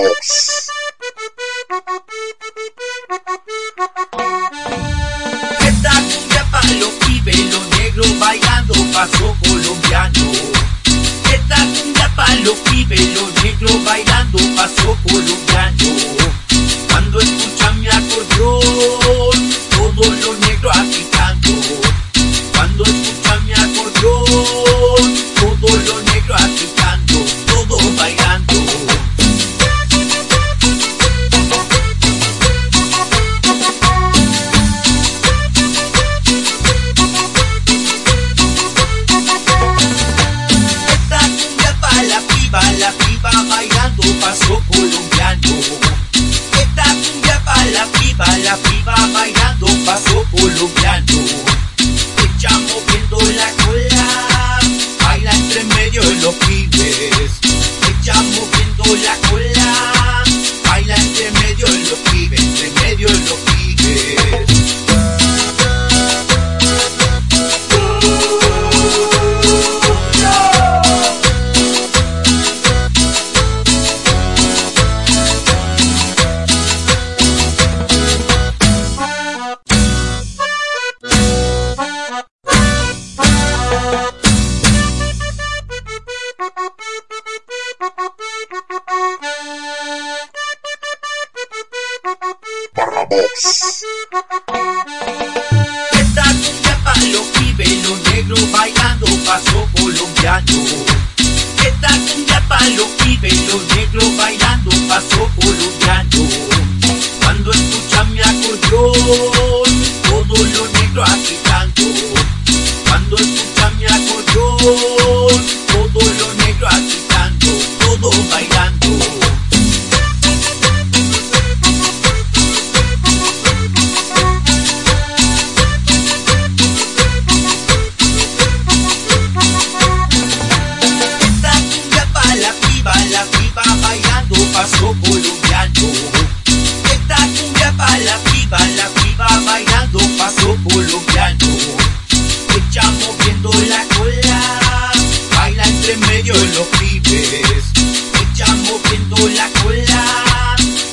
Box. Esta paso colombiano. Esta cumbia pa' los pibes, los bailando paso colombiano. Paso colombiano. Paso colombiano. Esta cumbia pa' los pibes, los negros bailando paso colombiano. La piba bailando paso colombiano. Esta cumbia pa' la piba, la piba bailando paso colombiano. Echamos viendo la cola, baila entre medio de los pibes. Echamos viendo la cola,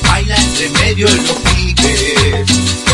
baila entre medio de los pibes.